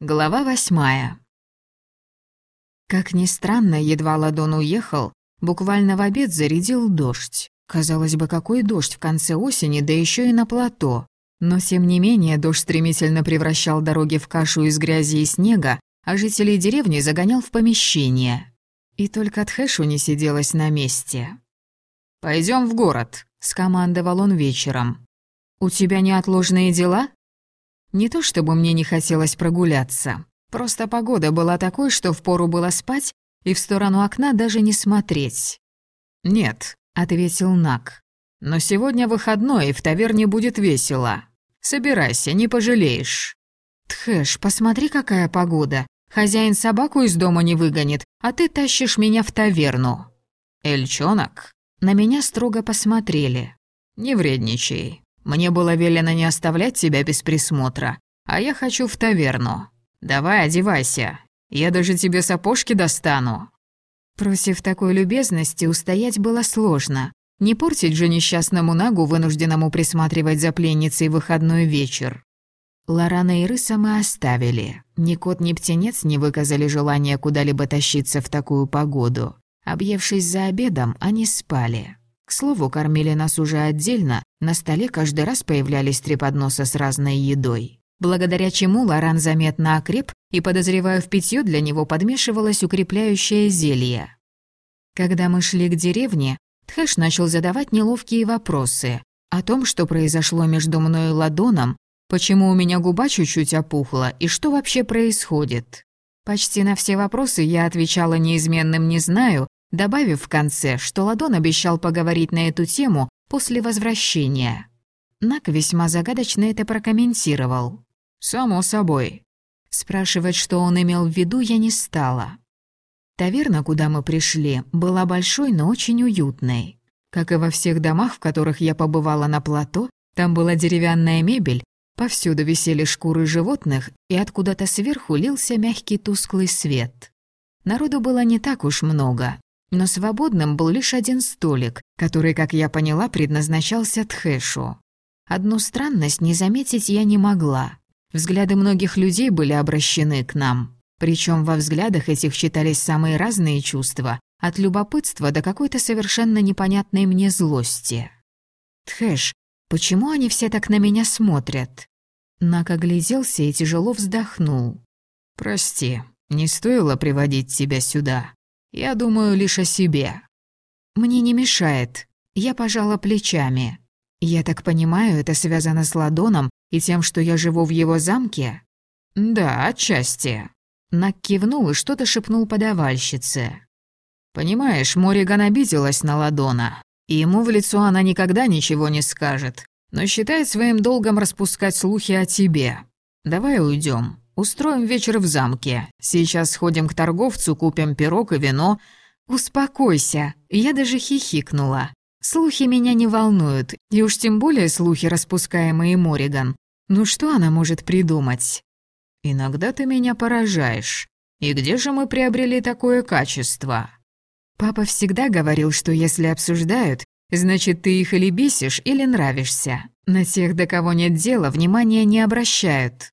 Глава восьмая. Как ни странно, едва Ладон уехал, буквально в обед зарядил дождь. Казалось бы, какой дождь в конце осени, да еще и на плато. Но, тем не менее, дождь стремительно превращал дороги в кашу из грязи и снега, а жителей деревни загонял в помещение. И только Тхэшу не сиделась на месте. Пойдем в город», — скомандовал он вечером. «У тебя неотложные дела?» Не то чтобы мне не хотелось прогуляться. Просто погода была такой, что впору было спать и в сторону окна даже не смотреть. «Нет», — ответил Нак. «Но сегодня выходной, и в таверне будет весело. Собирайся, не пожалеешь». «Тхэш, посмотри, какая погода. Хозяин собаку из дома не выгонит, а ты тащишь меня в таверну». «Эльчонок?» На меня строго посмотрели. «Не вредничай. Мне было велено не оставлять тебя без присмотра, а я хочу в таверну. Давай одевайся, я даже тебе сапожки достану». Просив такой любезности, устоять было сложно. Не портить же несчастному Нагу, вынужденному присматривать за пленницей выходной вечер. Лорана и Рыса мы оставили. Ни кот, ни птенец не выказали желания куда-либо тащиться в такую погоду. Объевшись за обедом, они спали. К слову, кормили нас уже отдельно, на столе каждый раз появлялись три подноса с разной едой. Благодаря чему Лоран заметно окреп, и, подозреваю, в питье для него подмешивалось укрепляющее зелье. Когда мы шли к деревне, Тхэш начал задавать неловкие вопросы о том, что произошло между мной и Ладоном, почему у меня губа чуть-чуть опухла и что вообще происходит. Почти на все вопросы я отвечала неизменным «не знаю», добавив в конце, что Ладон обещал поговорить на эту тему после возвращения. Нак весьма загадочно это прокомментировал. «Само собой». Спрашивать, что он имел в виду, я не стала. Таверна, куда мы пришли, была большой, но очень уютной. Как и во всех домах, в которых я побывала на плато, там была деревянная мебель, повсюду висели шкуры животных, и откуда-то сверху лился мягкий тусклый свет. Народу было не так уж много, но свободным был лишь один столик, который, как я поняла, предназначался Тхэшу. Одну странность не заметить я не могла. Взгляды многих людей были обращены к нам. Причем во взглядах этих читались самые разные чувства, от любопытства до какой-то совершенно непонятной мне злости. «Тхэш, почему они все так на меня смотрят?» Нак огляделся и тяжело вздохнул. «Прости, не стоило приводить тебя сюда. Я думаю лишь о себе. Мне не мешает. Я пожала плечами. Я так понимаю, это связано с Ладоном и тем, что я живу в его замке? Да, отчасти. Нак кивнул и что-то шепнул подавальщице. Понимаешь, Мориган обиделась на Ладона, и ему в лицо она никогда ничего не скажет, но считает своим долгом распускать слухи о тебе. Давай уйдем. Устроим вечер в замке. Сейчас сходим к торговцу, купим пирог и вино. Успокойся. Я даже хихикнула. Слухи меня не волнуют, и уж тем более слухи, распускаемые Мориган. Ну что она может придумать? Иногда ты меня поражаешь. И где же мы приобрели такое качество? Папа всегда говорил, что если обсуждают, значит, ты их или бесишь, или нравишься. На тех, до кого нет дела, внимания не обращают.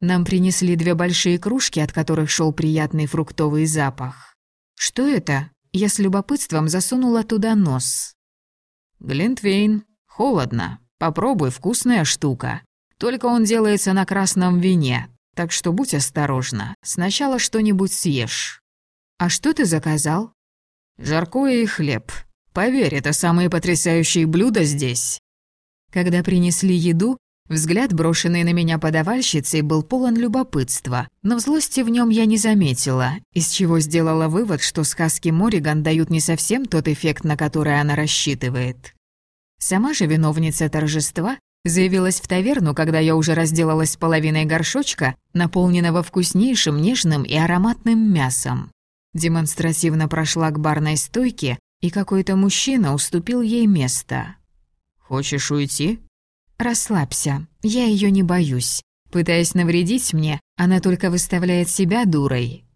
Нам принесли две большие кружки, от которых шел приятный фруктовый запах. Что это? Я с любопытством засунула туда нос. Глинтвейн. Холодно. Попробуй, вкусная штука. Только он делается на красном вине, так что будь осторожна. Сначала что-нибудь съешь. А что ты заказал? Жаркое и хлеб. Поверь, это самые потрясающие блюда здесь. Когда принесли еду, Взгляд, брошенный на меня подавальщицей, был полон любопытства, но злости в нем я не заметила, из чего сделала вывод, что сказки Мориган дают не совсем тот эффект, на который она рассчитывает. Сама же виновница торжества заявилась в таверну, когда я уже разделалась с половиной горшочка, наполненного вкуснейшим, нежным и ароматным мясом. Демонстративно прошла к барной стойке, и какой-то мужчина уступил ей место. «Хочешь уйти?» «Расслабься, я ее не боюсь. Пытаясь навредить мне, она только выставляет себя дурой».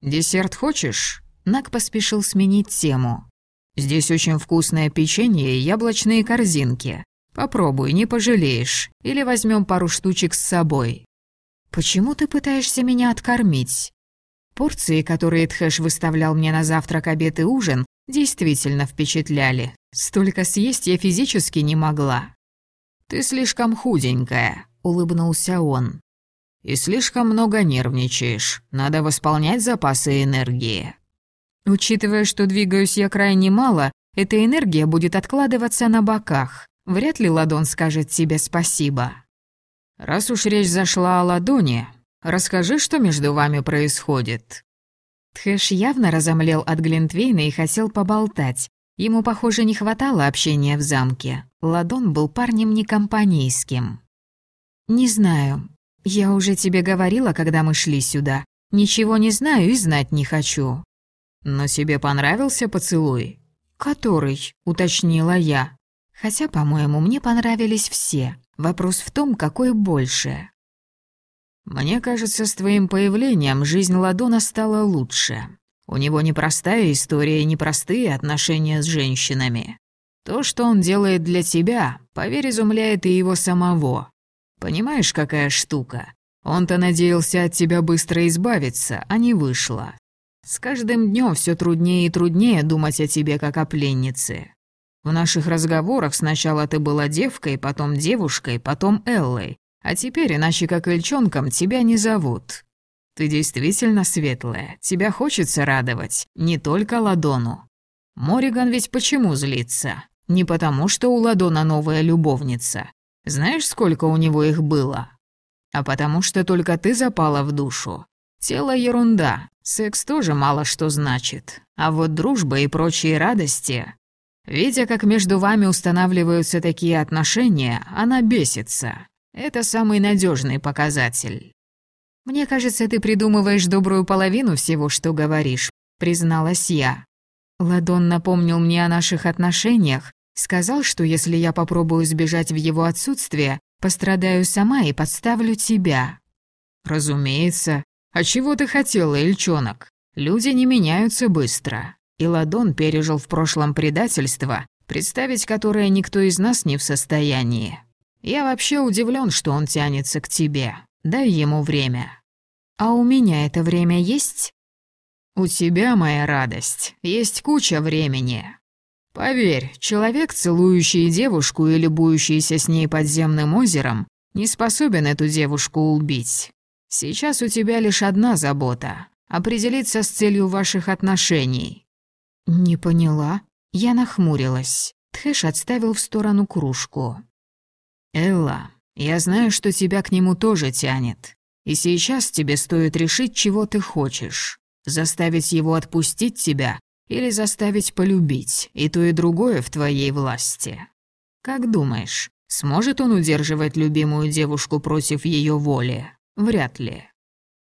«Десерт хочешь?» Нак поспешил сменить тему. «Здесь очень вкусное печенье и яблочные корзинки. Попробуй, не пожалеешь. Или возьмем пару штучек с собой». Почему ты пытаешься меня откормить?» Порции, которые Тхэш выставлял мне на завтрак, обед и ужин, действительно впечатляли. Столько съесть я физически не могла. «Ты слишком худенькая», — улыбнулся он. «И слишком много нервничаешь. Надо восполнять запасы энергии». Учитывая, что двигаюсь я крайне мало, эта энергия будет откладываться на боках. Вряд ли Ладон скажет тебе спасибо. Раз уж речь зашла о Ладоне, расскажи, что между вами происходит. Тхэш явно разомлел от Глинтвейна и хотел поболтать. Ему, похоже, не хватало общения в замке. Ладон был парнем некомпанейским. «Не знаю. Я уже тебе говорила, когда мы шли сюда. Ничего не знаю и знать не хочу». «Но тебе понравился поцелуй?» «Который?» — уточнила я. Хотя, по-моему, мне понравились все. Вопрос в том, какой больше. «Мне кажется, с твоим появлением жизнь Ладона стала лучше. У него непростая история и непростые отношения с женщинами. То, что он делает для тебя, поверь, изумляет и его самого. Понимаешь, какая штука? Он-то надеялся от тебя быстро избавиться, а не вышло. С каждым днем все труднее и труднее думать о тебе как о пленнице. В наших разговорах сначала ты была девкой, потом девушкой, потом Эллой, а теперь, иначе как Ильчонком, тебя не зовут. Ты действительно светлая, тебя хочется радовать, не только Ладону. Мориган ведь почему злится? Не потому, что у Ладона новая любовница. Знаешь, сколько у него их было? А потому что только ты запала в душу. Тело — ерунда, секс тоже мало что значит. А вот дружба и прочие радости... Видя, как между вами устанавливаются такие отношения, она бесится. Это самый надежный показатель. «Мне кажется, ты придумываешь добрую половину всего, что говоришь», — призналась я. Ладон напомнил мне о наших отношениях, сказал, что если я попробую сбежать в его отсутствие, пострадаю сама и подставлю тебя. «Разумеется. А чего ты хотела, Ильчонок? Люди не меняются быстро. И Ладон пережил в прошлом предательство, представить которое никто из нас не в состоянии. Я вообще удивлен, что он тянется к тебе. Дай ему время. А у меня это время есть? У тебя, моя радость, есть куча времени. Поверь, человек, целующий девушку и любующийся с ней подземным озером, не способен эту девушку убить. Сейчас у тебя лишь одна забота — определиться с целью ваших отношений». «Не поняла». Я нахмурилась. Тхэш отставил в сторону кружку. «Элла, я знаю, что тебя к нему тоже тянет. И сейчас тебе стоит решить, чего ты хочешь. Заставить его отпустить тебя или заставить полюбить, и то и другое в твоей власти. Как думаешь, сможет он удерживать любимую девушку против ее воли? Вряд ли.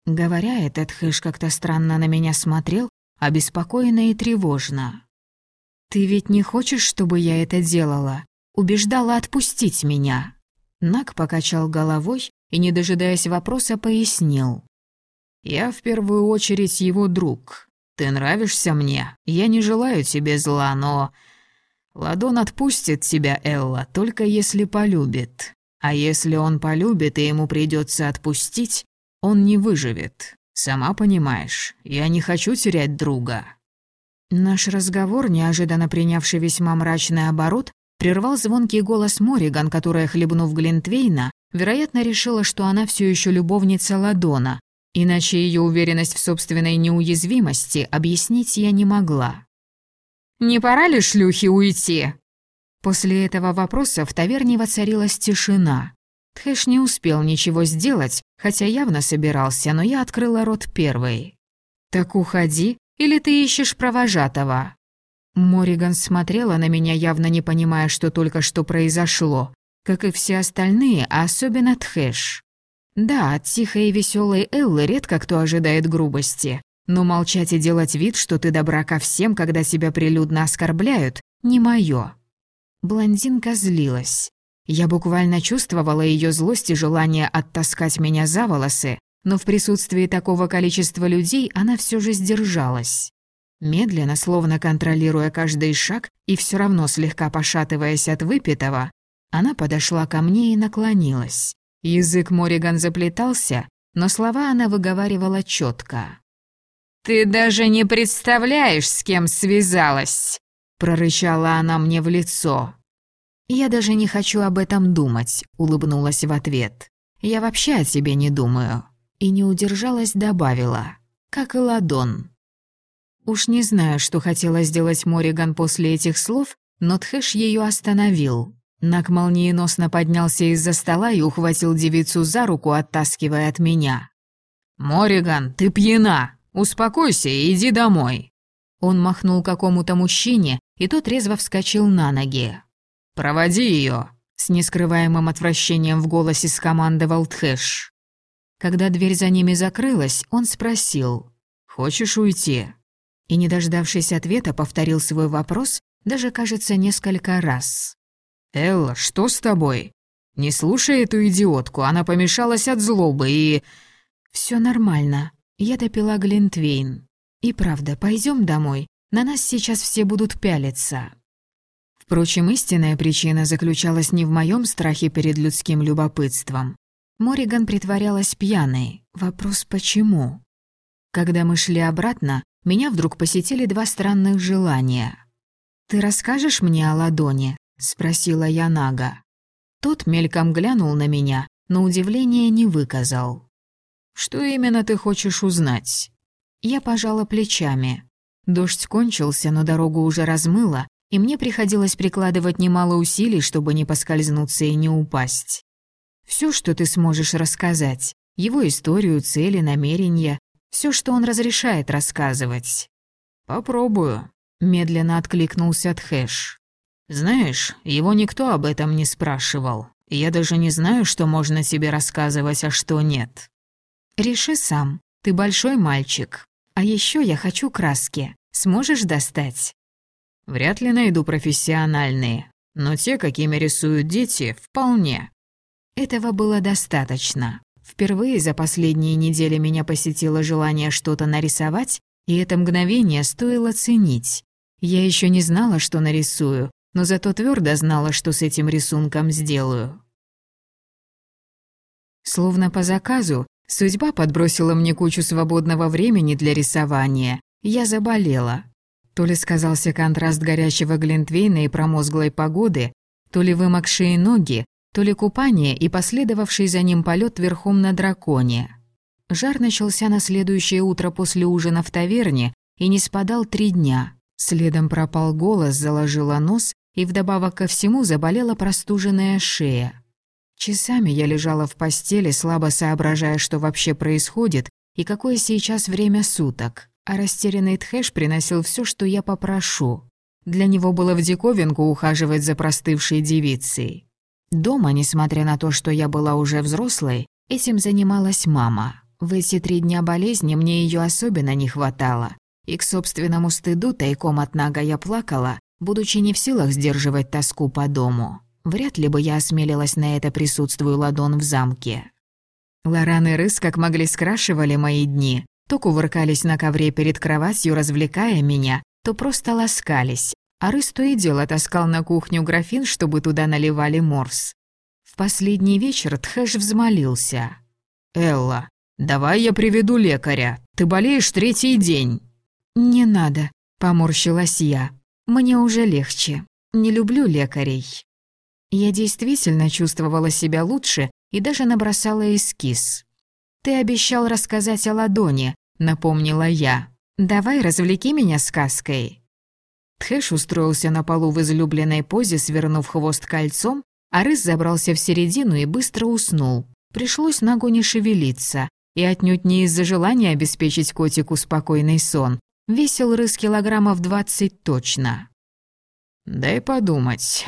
Говоря этот Хэш как-то странно на меня смотрел, обеспокоенно и тревожно. «Ты ведь не хочешь, чтобы я это делала? Убеждала отпустить меня?» Нак покачал головой и, не дожидаясь вопроса, пояснил. «Я в первую очередь его друг. Ты нравишься мне. Я не желаю тебе зла, но... Ладон отпустит тебя, Элла, только если полюбит. А если он полюбит и ему придется отпустить, он не выживет. Сама понимаешь, я не хочу терять друга». Наш разговор, неожиданно принявший весьма мрачный оборот, прервал звонкий голос Мориган, которая, хлебнув Глинтвейна, вероятно, решила, что она все еще любовница Ладона, иначе ее уверенность в собственной неуязвимости объяснить я не могла. «Не пора ли шлюхи уйти?» После этого вопроса в таверне воцарилась тишина. Тхэш не успел ничего сделать, хотя явно собирался, но я открыла рот первой. «Так уходи, или ты ищешь провожатого?» Мориган смотрела на меня, явно не понимая, что только что произошло, как и все остальные, а особенно Тхэш. Да, от тихой и веселой Эллы редко кто ожидает грубости, но молчать и делать вид, что ты добра ко всем, когда тебя прилюдно оскорбляют, не моё. Блондинка злилась. Я буквально чувствовала ее злость и желание оттаскать меня за волосы, но в присутствии такого количества людей она все же сдержалась. Медленно, словно контролируя каждый шаг и все равно слегка пошатываясь от выпитого, она подошла ко мне и наклонилась. Язык Мориган заплетался, но слова она выговаривала четко. «Ты даже не представляешь, с кем связалась!» прорычала она мне в лицо. «Я даже не хочу об этом думать», — улыбнулась в ответ. «Я вообще о тебе не думаю». И не удержалась, добавила. «Как и ладон». Уж не знаю, что хотела сделать Мориган после этих слов, но Тхэш ее остановил. Нак молниеносно поднялся из-за стола и ухватил девицу за руку, оттаскивая от меня. «Мориган, ты пьяна! Успокойся и иди домой!» Он махнул какому-то мужчине, и тот резво вскочил на ноги. «Проводи ее!» — с нескрываемым отвращением в голосе скомандовал Тхэш. Когда дверь за ними закрылась, он спросил «Хочешь уйти?» И, не дождавшись ответа, повторил свой вопрос, даже, кажется, несколько раз. «Элла, что с тобой? Не слушай эту идиотку, она помешалась от злобы и...» «Всё нормально. Я допила Глинтвейн. И правда, пойдём домой. На нас сейчас все будут пялиться». Впрочем, истинная причина заключалась не в моем страхе перед людским любопытством. Мориган притворялась пьяной. Вопрос «почему?». Когда мы шли обратно, меня вдруг посетили два странных желания. «Ты расскажешь мне о ладони?» — спросила я Нага. Тот мельком глянул на меня, но удивления не выказал. «Что именно ты хочешь узнать?» Я пожала плечами. Дождь кончился, но дорогу уже размыло, и мне приходилось прикладывать немало усилий, чтобы не поскользнуться и не упасть. Все, что ты сможешь рассказать, его историю, цели, намерения, все, что он разрешает рассказывать. Попробую, медленно откликнулся Тхэш. Знаешь, его никто об этом не спрашивал. Я даже не знаю, что можно тебе рассказывать, а что нет. Реши сам. Ты большой мальчик. А еще я хочу краски. Сможешь достать? Вряд ли найду профессиональные, но те, какими рисуют дети, вполне. Этого было достаточно. Впервые за последние недели меня посетило желание что-то нарисовать, и это мгновение стоило ценить. Я еще не знала, что нарисую, но зато твердо знала, что с этим рисунком сделаю. Словно по заказу, судьба подбросила мне кучу свободного времени для рисования. Я заболела. То ли сказался контраст горящего глинтвейна и промозглой погоды, то ли вымокшие ноги, то ли купание и последовавший за ним полет верхом на драконе. Жар начался на следующее утро после ужина в таверне и не спадал три дня. Следом пропал голос, заложила нос, и вдобавок ко всему заболела простуженная шея. Часами я лежала в постели, слабо соображая, что вообще происходит и какое сейчас время суток. А растерянный Тхэш приносил все, что я попрошу. Для него было в диковинку ухаживать за простывшей девицей. Дома, несмотря на то, что я была уже взрослой, этим занималась мама. В эти три дня болезни мне ее особенно не хватало. И к собственному стыду тайком от Нага я плакала, будучи не в силах сдерживать тоску по дому. Вряд ли бы я осмелилась на это присутствую ладон в замке. Лоран и Рыс как могли скрашивали мои дни. То кувыркались на ковре перед кроватью, развлекая меня, то просто ласкались, Арыс то и дело таскал на кухню графин, чтобы туда наливали морс. В последний вечер Тхэш взмолился. «Элла, давай я приведу лекаря. Ты болеешь третий день». «Не надо», — поморщилась я. «Мне уже легче. Не люблю лекарей». Я действительно чувствовала себя лучше и даже набросала эскиз. «Ты обещал рассказать о ладони», — напомнила я. «Давай развлеки меня сказкой». Тхэш устроился на полу в излюбленной позе, свернув хвост кольцом, а рыс забрался в середину и быстро уснул. Пришлось Нагу не шевелиться. И отнюдь не из-за желания обеспечить котику спокойный сон. Весил рыс килограммов двадцать точно. «Дай подумать.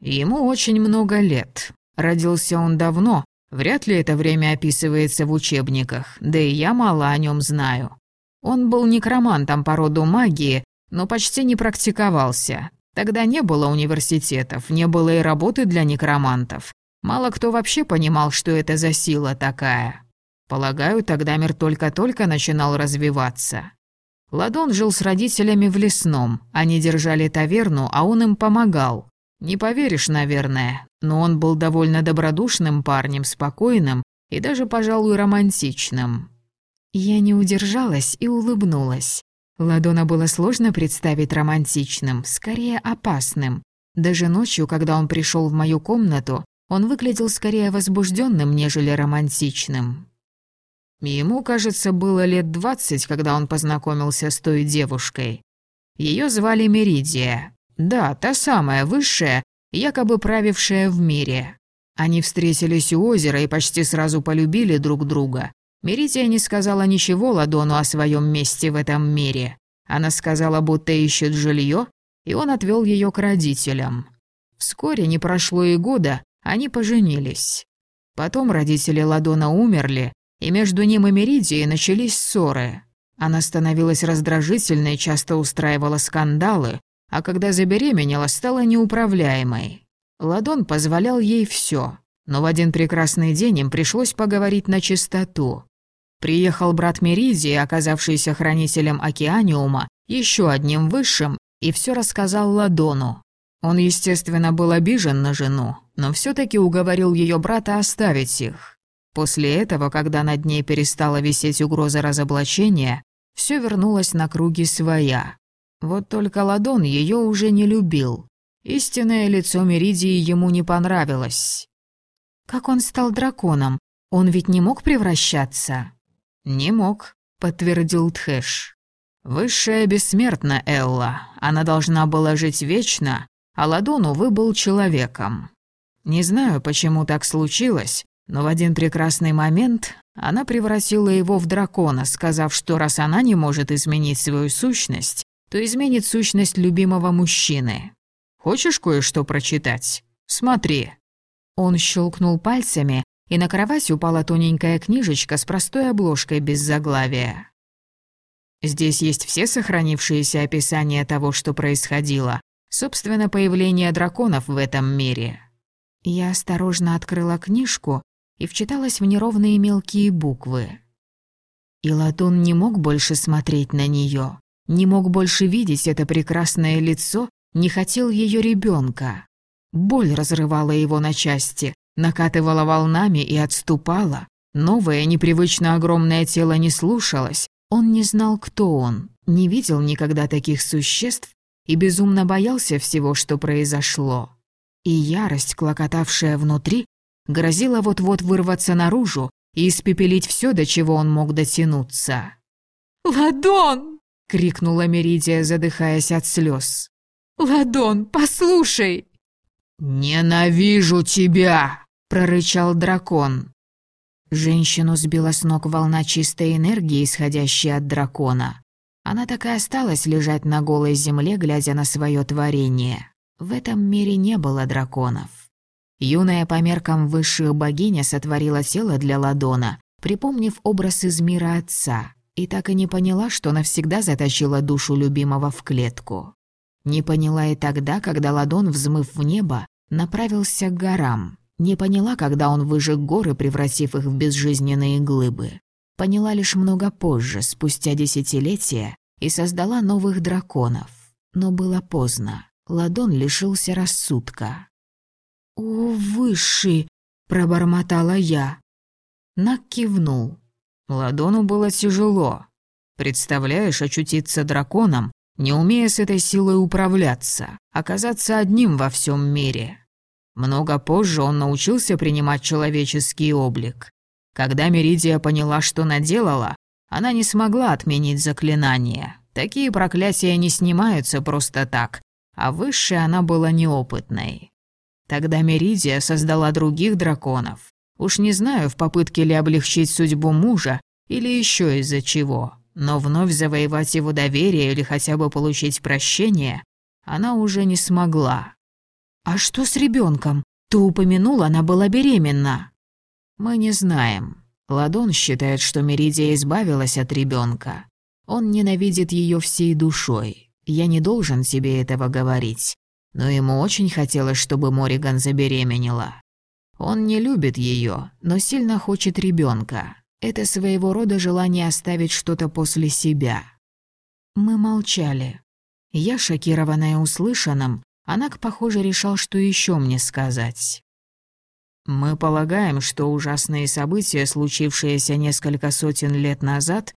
Ему очень много лет. Родился он давно. Вряд ли это время описывается в учебниках, да и я мало о нем знаю. Он был некромантом по роду магии, но почти не практиковался. Тогда не было университетов, не было и работы для некромантов. Мало кто вообще понимал, что это за сила такая. Полагаю, тогда мир только-только начинал развиваться. Ладон жил с родителями в лесном. Они держали таверну, а он им помогал. Не поверишь, наверное, но он был довольно добродушным парнем, спокойным, и даже, пожалуй, романтичным. Я не удержалась и улыбнулась. Ладона было сложно представить романтичным, скорее опасным. Даже ночью, когда он пришел в мою комнату, он выглядел скорее возбужденным, нежели романтичным. Ему, кажется, было лет двадцать, когда он познакомился с той девушкой. Ее звали Меридия. Да, та самая, высшая, якобы правившая в мире. Они встретились у озера и почти сразу полюбили друг друга. Меридия не сказала ничего Ладону о своем месте в этом мире. Она сказала, будто ищет жилье, и он отвел ее к родителям. Вскоре, не прошло и года, они поженились. Потом родители Ладона умерли, и между ним и Меридией начались ссоры. Она становилась раздражительной, часто устраивала скандалы, а когда забеременела, стала неуправляемой. Ладон позволял ей все, но в один прекрасный день им пришлось поговорить на чистоту. Приехал брат Меридии, оказавшийся хранителем океаниума, еще одним высшим, и все рассказал Ладону. Он, естественно, был обижен на жену, но все таки уговорил ее брата оставить их. После этого, когда над ней перестала висеть угроза разоблачения, все вернулось на круги своя. Вот только Ладон ее уже не любил. Истинное лицо Меридии ему не понравилось. Как он стал драконом? Он ведь не мог превращаться? Не мог, подтвердил Тхэш. Высшая бессмертна Элла. Она должна была жить вечно, а Ладон, увы, был человеком. Не знаю, почему так случилось, но в один прекрасный момент она превратила его в дракона, сказав, что раз она не может изменить свою сущность, то изменит сущность любимого мужчины. Хочешь кое-что прочитать? Смотри. Он щелкнул пальцами, и на кровать упала тоненькая книжечка с простой обложкой без заглавия. Здесь есть все сохранившиеся описания того, что происходило, собственно, появление драконов в этом мире. Я осторожно открыла книжку и вчиталась в неровные мелкие буквы. И Латун не мог больше смотреть на нее, не мог больше видеть это прекрасное лицо, не хотел ее ребенка. Боль разрывала его на части, накатывала волнами и отступала. Новое, непривычно огромное тело не слушалось. Он не знал, кто он, не видел никогда таких существ и безумно боялся всего, что произошло. И ярость, клокотавшая внутри, грозила вот-вот вырваться наружу и испепелить все, до чего он мог дотянуться. «Ладон!» — крикнула Меридия, задыхаясь от слез. «Ладон, послушай!» «Ненавижу тебя!» — прорычал дракон. Женщину сбила с ног волна чистой энергии, исходящей от дракона. Она так и осталась лежать на голой земле, глядя на свое творение. В этом мире не было драконов. Юная по меркам высших богиня сотворила тело для Ладона, припомнив образ из мира отца, и так и не поняла, что навсегда затащила душу любимого в клетку. Не поняла и тогда, когда Ладон, взмыв в небо, направился к горам. Не поняла, когда он выжег горы, превратив их в безжизненные глыбы. Поняла лишь много позже, спустя десятилетия, и создала новых драконов. Но было поздно. Ладон лишился рассудка. «О, высший!» — пробормотала я. Нак кивнул. Ладону было тяжело. Представляешь, очутиться драконом, не умея с этой силой управляться, оказаться одним во всем мире. Много позже он научился принимать человеческий облик. Когда Меридия поняла, что наделала, она не смогла отменить заклинание. Такие проклятия не снимаются просто так, а выше она была неопытной. Тогда Меридия создала других драконов. Уж не знаю, в попытке ли облегчить судьбу мужа или еще из-за чего. Но вновь завоевать его доверие или хотя бы получить прощение она уже не смогла. «А что с ребенком? Ты упомянул, она была беременна». «Мы не знаем. Ладон считает, что Меридия избавилась от ребенка. Он ненавидит ее всей душой. Я не должен тебе этого говорить. Но ему очень хотелось, чтобы Мориган забеременела. Он не любит ее, но сильно хочет ребенка. Это своего рода желание оставить что-то после себя. Мы молчали. Я, шокированная услышанным, Анак, похоже, решал, что еще мне сказать. Мы полагаем, что ужасные события, случившиеся несколько сотен лет назад,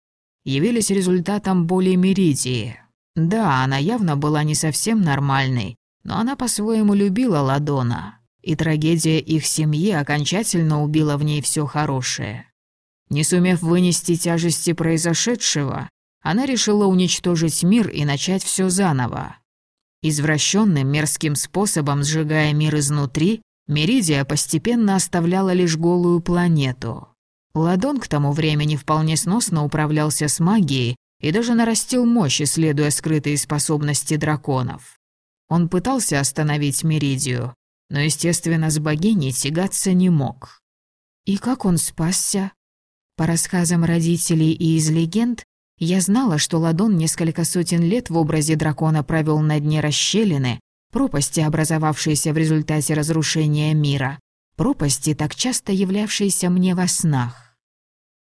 явились результатом боли Меридии. Да, она явно была не совсем нормальной, но она по-своему любила Ладона, и трагедия их семьи окончательно убила в ней все хорошее. Не сумев вынести тяжести произошедшего, она решила уничтожить мир и начать все заново. Извращенным мерзким способом сжигая мир изнутри, Меридия постепенно оставляла лишь голую планету. Ладон к тому времени вполне сносно управлялся с магией и даже нарастил мощь, исследуя скрытые способности драконов. Он пытался остановить Меридию, но, естественно, с богиней тягаться не мог. И как он спасся? По рассказам родителей и из легенд, я знала, что Ладон несколько сотен лет в образе дракона провел на дне расщелины, пропасти, образовавшейся в результате разрушения мира, пропасти, так часто являвшиеся мне во снах.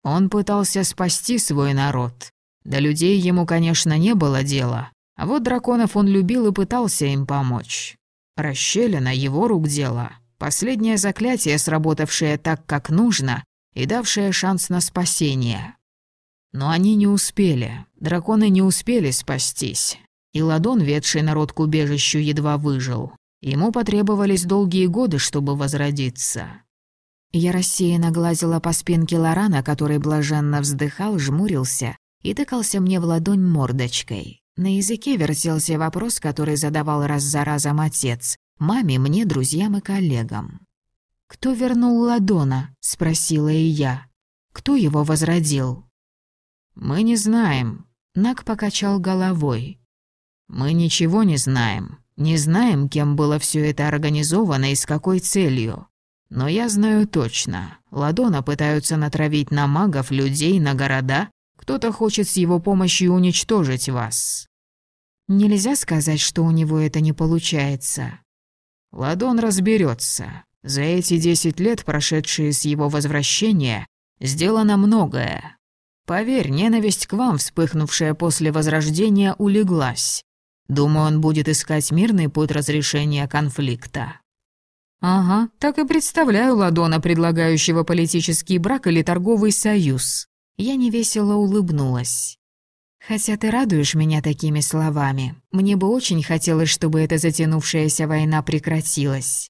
Он пытался спасти свой народ, до людей ему, конечно, не было дела, а вот драконов он любил и пытался им помочь. Расщелина его рук дело. Последнее заклятие, сработавшее так, как нужно, и давшее шанс на спасение. Но они не успели, драконы не успели спастись. И Ладон, ведший народ к убежищу, едва выжил. Ему потребовались долгие годы, чтобы возродиться. Я рассеянно глазила по спинке Лорана, который блаженно вздыхал, жмурился и тыкался мне в ладонь мордочкой. На языке вертелся вопрос, который задавал раз за разом отец. Маме, мне, друзьям и коллегам. «Кто вернул Ладона?» — спросила и я. «Кто его возродил?» «Мы не знаем», — Нак покачал головой. «Мы ничего не знаем. Не знаем, кем было все это организовано и с какой целью. Но я знаю точно. Ладона пытаются натравить на магов, людей, на города, кто-то хочет с его помощью уничтожить вас. Нельзя сказать, что у него это не получается. Ладон разберется. За эти десять лет, прошедшие с его возвращения, сделано многое. Поверь, ненависть к вам, вспыхнувшая после возрождения, улеглась. Думаю, он будет искать мирный путь разрешения конфликта. Ага, так и представляю Ладона, предлагающего политический брак или торговый союз. Я невесело улыбнулась. «Хотя ты радуешь меня такими словами, мне бы очень хотелось, чтобы эта затянувшаяся война прекратилась.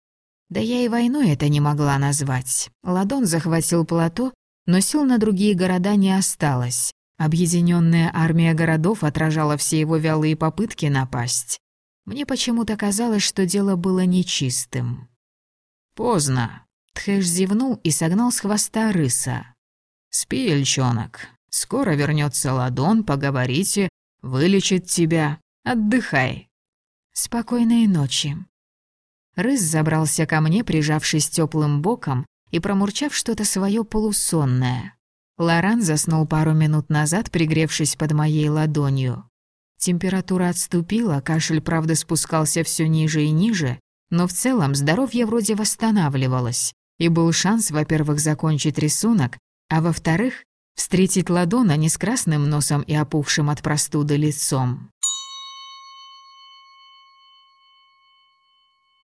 Да я и войной это не могла назвать. Ладон захватил плато, но сил на другие города не осталось. Объединенная армия городов отражала все его вялые попытки напасть. Мне почему-то казалось, что дело было нечистым. «Поздно», — Тхэш зевнул и согнал с хвоста рыса. «Спи, эльчонок. Скоро вернется Ладон, поговорите, вылечит тебя. Отдыхай». «Спокойной ночи». Рыс забрался ко мне, прижавшись теплым боком и промурчав что-то свое полусонное. Лоран заснул пару минут назад, пригревшись под моей ладонью. Температура отступила, кашель, правда, спускался все ниже и ниже, но в целом здоровье вроде восстанавливалось, и был шанс, во-первых, закончить рисунок, а во-вторых, встретить Ладона не с красным носом и опухшим от простуды лицом.